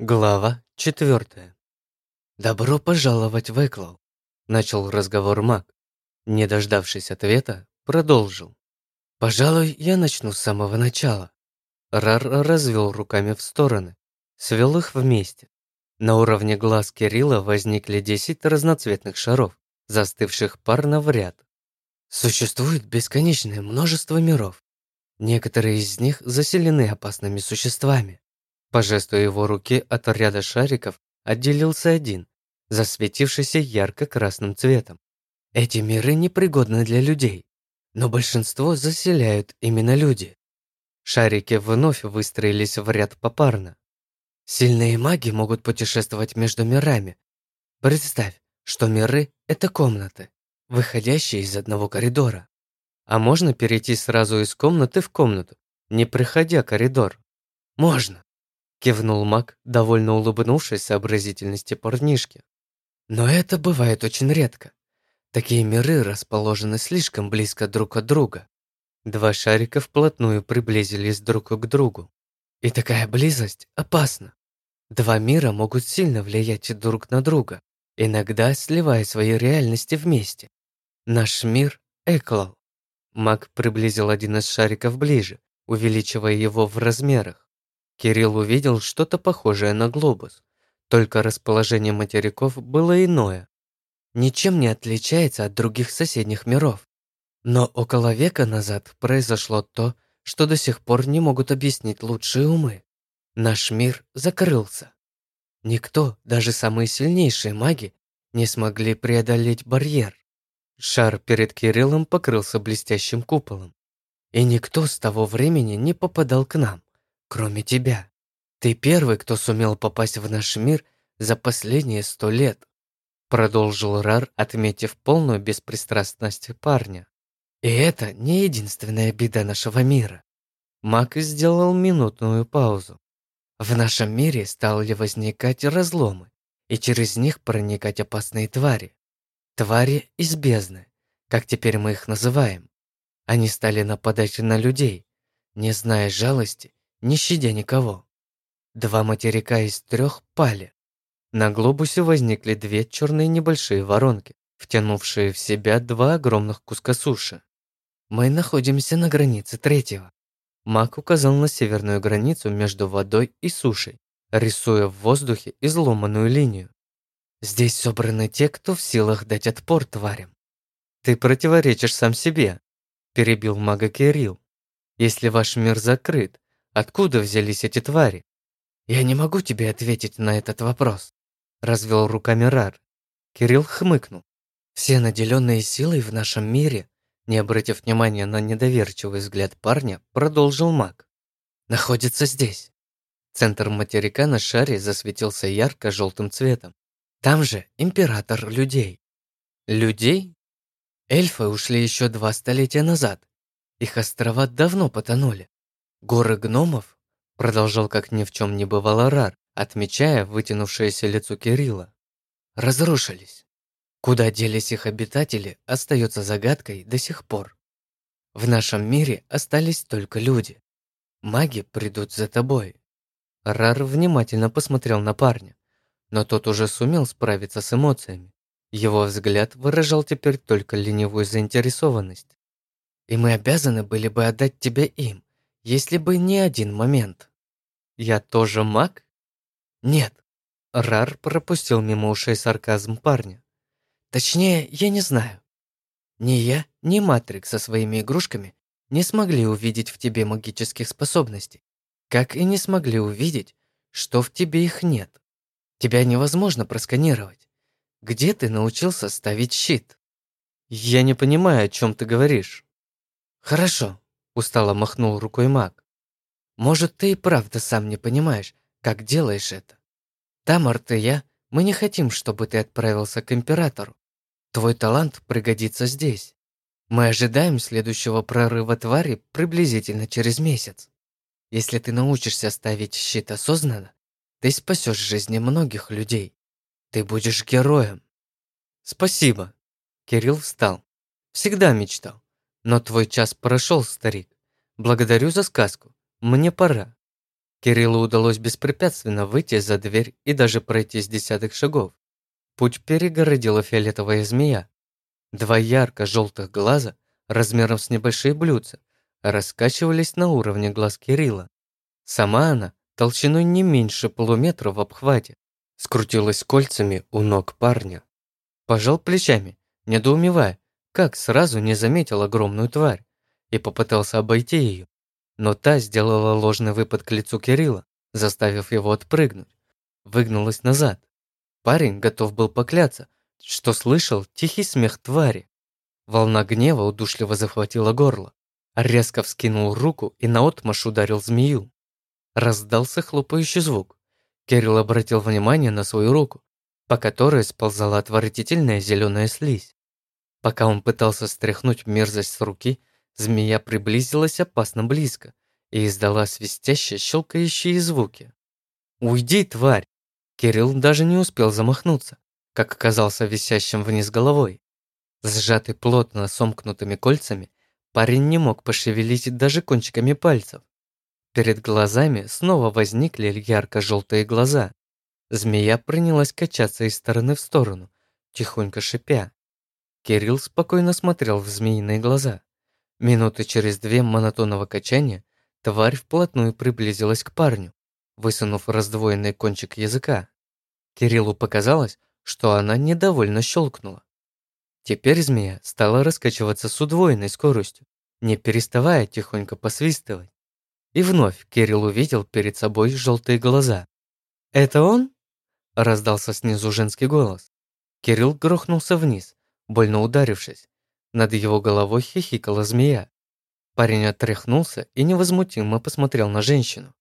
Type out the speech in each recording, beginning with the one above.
Глава четвертая. «Добро пожаловать в Эклау», — начал разговор маг. Не дождавшись ответа, продолжил. «Пожалуй, я начну с самого начала». Рар развел руками в стороны, свел их вместе. На уровне глаз Кирилла возникли десять разноцветных шаров, застывших парно в ряд. Существует бесконечное множество миров. Некоторые из них заселены опасными существами. По жесту его руки от ряда шариков отделился один, засветившийся ярко-красным цветом. Эти миры непригодны для людей, но большинство заселяют именно люди. Шарики вновь выстроились в ряд попарно. Сильные маги могут путешествовать между мирами. Представь, что миры — это комнаты, выходящие из одного коридора. А можно перейти сразу из комнаты в комнату, не проходя коридор? Можно. Кивнул маг, довольно улыбнувшись сообразительности парнишки. Но это бывает очень редко. Такие миры расположены слишком близко друг от друга. Два шарика вплотную приблизились друг к другу. И такая близость опасна. Два мира могут сильно влиять друг на друга, иногда сливая свои реальности вместе. Наш мир — Эклал. Маг приблизил один из шариков ближе, увеличивая его в размерах. Кирилл увидел что-то похожее на глобус, только расположение материков было иное. Ничем не отличается от других соседних миров. Но около века назад произошло то, что до сих пор не могут объяснить лучшие умы. Наш мир закрылся. Никто, даже самые сильнейшие маги, не смогли преодолеть барьер. Шар перед Кириллом покрылся блестящим куполом. И никто с того времени не попадал к нам кроме тебя. Ты первый, кто сумел попасть в наш мир за последние сто лет», продолжил Рар, отметив полную беспристрастность парня. «И это не единственная беда нашего мира». Мак сделал минутную паузу. В нашем мире стали возникать разломы, и через них проникать опасные твари. Твари из бездны, как теперь мы их называем. Они стали нападать на людей, не зная жалости не щадя никого. Два материка из трех пали. На глобусе возникли две черные небольшие воронки, втянувшие в себя два огромных куска суши. Мы находимся на границе третьего. Мак указал на северную границу между водой и сушей, рисуя в воздухе изломанную линию. Здесь собраны те, кто в силах дать отпор тварям. Ты противоречишь сам себе, перебил мага Кирилл. Если ваш мир закрыт, Откуда взялись эти твари? Я не могу тебе ответить на этот вопрос, развел руками Рар. Кирилл хмыкнул. Все наделенные силой в нашем мире, не обратив внимания на недоверчивый взгляд парня, продолжил маг. Находится здесь. Центр материка на шаре засветился ярко-желтым цветом. Там же император людей. Людей? Эльфы ушли еще два столетия назад. Их острова давно потонули. «Горы гномов?» – продолжал как ни в чем не бывало Рар, отмечая вытянувшееся лицо Кирилла. «Разрушились. Куда делись их обитатели, остается загадкой до сих пор. В нашем мире остались только люди. Маги придут за тобой». Рар внимательно посмотрел на парня, но тот уже сумел справиться с эмоциями. Его взгляд выражал теперь только ленивую заинтересованность. «И мы обязаны были бы отдать тебя им, если бы не один момент. Я тоже маг? Нет. Рар пропустил мимо ушей сарказм парня. Точнее, я не знаю. Ни я, ни Матрик со своими игрушками не смогли увидеть в тебе магических способностей, как и не смогли увидеть, что в тебе их нет. Тебя невозможно просканировать. Где ты научился ставить щит? Я не понимаю, о чем ты говоришь. Хорошо, Устало махнул рукой маг. Может, ты и правда сам не понимаешь, как делаешь это. Тамарт и я, мы не хотим, чтобы ты отправился к императору. Твой талант пригодится здесь. Мы ожидаем следующего прорыва твари приблизительно через месяц. Если ты научишься ставить щит осознанно, ты спасешь жизни многих людей. Ты будешь героем. Спасибо. Кирилл встал. Всегда мечтал. Но твой час прошел, старик. Благодарю за сказку. Мне пора. Кириллу удалось беспрепятственно выйти за дверь и даже пройти с десятых шагов. Путь перегородила фиолетовая змея. Два ярко-желтых глаза, размером с небольшие блюдца, раскачивались на уровне глаз Кирилла. Сама она, толщиной не меньше полуметра в обхвате, скрутилась кольцами у ног парня. Пожал плечами, недоумевая, как сразу не заметил огромную тварь, и попытался обойти ее. Но та сделала ложный выпад к лицу Кирилла, заставив его отпрыгнуть. Выгнулась назад. Парень готов был покляться, что слышал тихий смех твари. Волна гнева удушливо захватила горло. Резко вскинул руку и наотмашь ударил змею. Раздался хлопающий звук. Кирилл обратил внимание на свою руку, по которой сползала отвратительная зеленая слизь. Пока он пытался стряхнуть мерзость с руки, змея приблизилась опасно близко и издала свистящие, щелкающие звуки. «Уйди, тварь!» Кирилл даже не успел замахнуться, как оказался висящим вниз головой. Сжатый плотно сомкнутыми кольцами, парень не мог пошевелить даже кончиками пальцев. Перед глазами снова возникли ярко-желтые глаза. Змея принялась качаться из стороны в сторону, тихонько шипя. Кирилл спокойно смотрел в змеиные глаза. Минуты через две монотонного качания тварь вплотную приблизилась к парню, высунув раздвоенный кончик языка. Кириллу показалось, что она недовольно щелкнула. Теперь змея стала раскачиваться с удвоенной скоростью, не переставая тихонько посвистывать. И вновь Кирилл увидел перед собой желтые глаза. «Это он?» – раздался снизу женский голос. Кирилл грохнулся вниз, больно ударившись. Над его головой хихикала змея. Парень отряхнулся и невозмутимо посмотрел на женщину.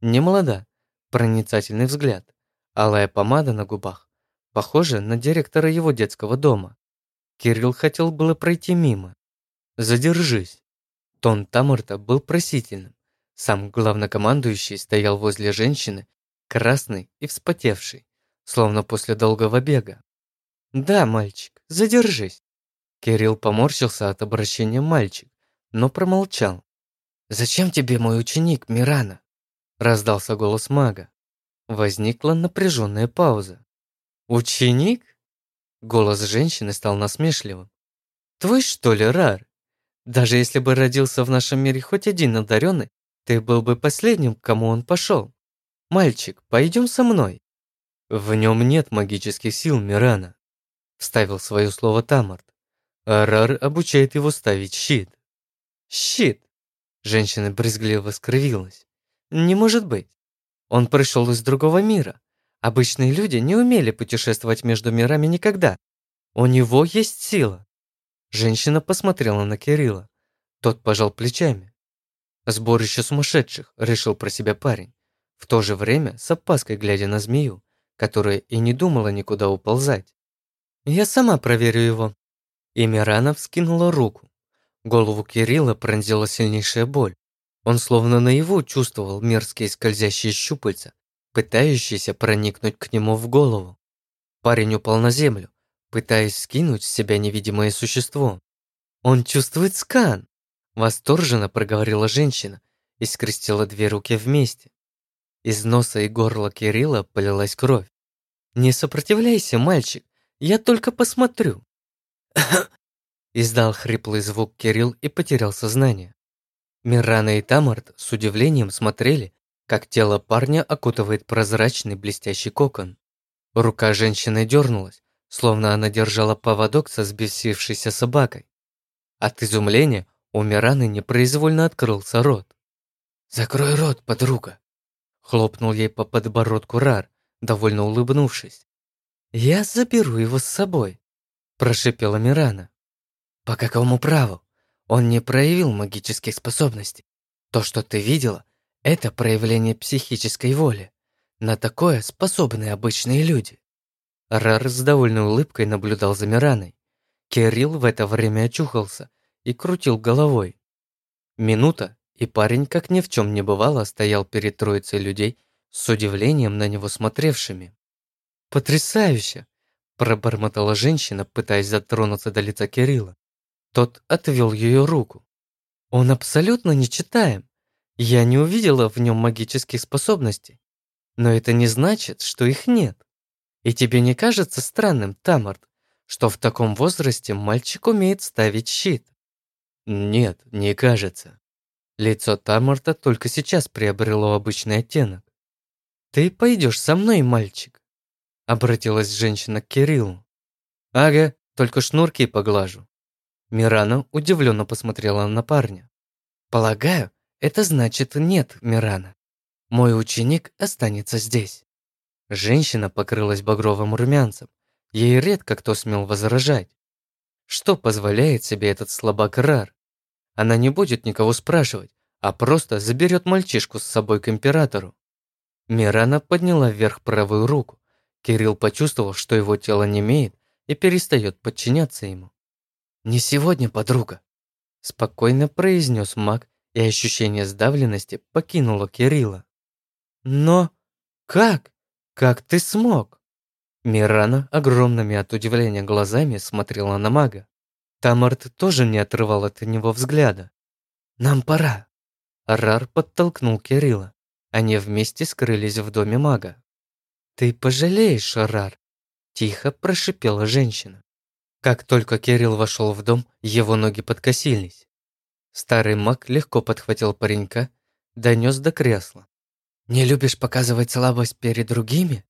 Не молода, проницательный взгляд, алая помада на губах, похожа на директора его детского дома. Кирилл хотел было пройти мимо. «Задержись». Тон Тамурта был просительным. Сам главнокомандующий стоял возле женщины, красный и вспотевший, словно после долгого бега. «Да, мальчик, задержись». Кирилл поморщился от обращения «мальчик», но промолчал. «Зачем тебе мой ученик, Мирана?» раздался голос мага. Возникла напряженная пауза. «Ученик?» Голос женщины стал насмешливым. «Твой что ли, Рар? Даже если бы родился в нашем мире хоть один одаренный, ты был бы последним, к кому он пошел. Мальчик, пойдем со мной. В нем нет магических сил Мирана, вставил свое слово Тамарт. Арар обучает его ставить щит. Щит? Женщина брезгливо скривилась. Не может быть. Он пришел из другого мира. Обычные люди не умели путешествовать между мирами никогда. У него есть сила. Женщина посмотрела на Кирилла. Тот пожал плечами. Сборище сумасшедших, решил про себя парень. В то же время с опаской глядя на змею, которая и не думала никуда уползать. «Я сама проверю его». И Мирана вскинула руку. Голову Кирилла пронзила сильнейшая боль. Он словно наяву чувствовал мерзкие скользящие щупальца, пытающиеся проникнуть к нему в голову. Парень упал на землю, пытаясь скинуть с себя невидимое существо. «Он чувствует скан!» Восторженно проговорила женщина и скрестила две руки вместе. Из носа и горла Кирилла полилась кровь. «Не сопротивляйся, мальчик, я только посмотрю». Издал хриплый звук Кирилл и потерял сознание. Мирана и Тамарт с удивлением смотрели, как тело парня окутывает прозрачный блестящий кокон. Рука женщины дернулась, словно она держала поводок со сбесившейся собакой. От изумления у Мираны непроизвольно открылся рот. «Закрой рот, подруга!» Хлопнул ей по подбородку Рар, довольно улыбнувшись. «Я заберу его с собой», прошипела Мирана. «По какому праву? Он не проявил магических способностей. То, что ты видела, это проявление психической воли. На такое способны обычные люди». Рар с довольной улыбкой наблюдал за Мираной. Кирилл в это время очухался и крутил головой. Минута, и парень, как ни в чем не бывало, стоял перед троицей людей с удивлением на него смотревшими. «Потрясающе!» – пробормотала женщина, пытаясь дотронуться до лица Кирилла. Тот отвел ее руку. «Он абсолютно не читаем. Я не увидела в нем магических способностей. Но это не значит, что их нет. И тебе не кажется странным, Тамарт, что в таком возрасте мальчик умеет ставить щит? Нет, не кажется. Лицо Тамарта только сейчас приобрело обычный оттенок. «Ты пойдешь со мной, мальчик?» Обратилась женщина к Кириллу. «Ага, только шнурки поглажу». Мирана удивленно посмотрела на парня. «Полагаю, это значит нет, Мирана. Мой ученик останется здесь». Женщина покрылась багровым румянцем. Ей редко кто смел возражать. Что позволяет себе этот слабак Рар? Она не будет никого спрашивать, а просто заберет мальчишку с собой к императору. Мирана подняла вверх правую руку. Кирилл почувствовал, что его тело немеет и перестает подчиняться ему. «Не сегодня, подруга», – спокойно произнес маг, и ощущение сдавленности покинуло Кирилла. «Но как? Как ты смог?» Мирана огромными от удивления глазами смотрела на мага. Тамарт тоже не отрывал от него взгляда. «Нам пора!» Рар подтолкнул Кирилла. Они вместе скрылись в доме мага. «Ты пожалеешь, Рар!» Тихо прошипела женщина. Как только Кирилл вошел в дом, его ноги подкосились. Старый маг легко подхватил паренька, донес до кресла. «Не любишь показывать слабость перед другими?»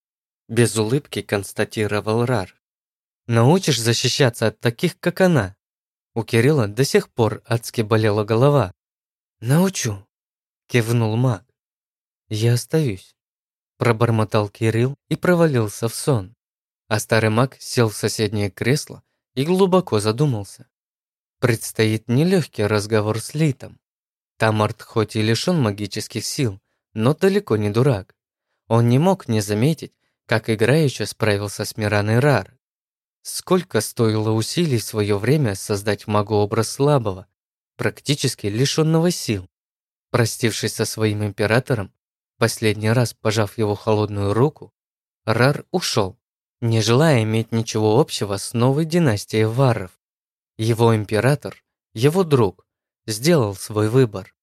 Без улыбки констатировал Рар. «Научишь защищаться от таких, как она?» У Кирилла до сих пор адски болела голова. «Научу», – кивнул маг. «Я остаюсь», – пробормотал Кирилл и провалился в сон. А старый маг сел в соседнее кресло и глубоко задумался. Предстоит нелегкий разговор с Литом. Тамарт хоть и лишен магических сил, но далеко не дурак. Он не мог не заметить, как играючи справился с Мираной Рар. Сколько стоило усилий в свое время создать магу образ слабого, практически лишенного сил. Простившись со своим императором, последний раз пожав его холодную руку, Рар ушел, не желая иметь ничего общего с новой династией варов. Его император, его друг, сделал свой выбор.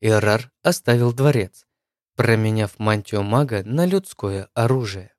И Рар оставил дворец, променяв мантию мага на людское оружие.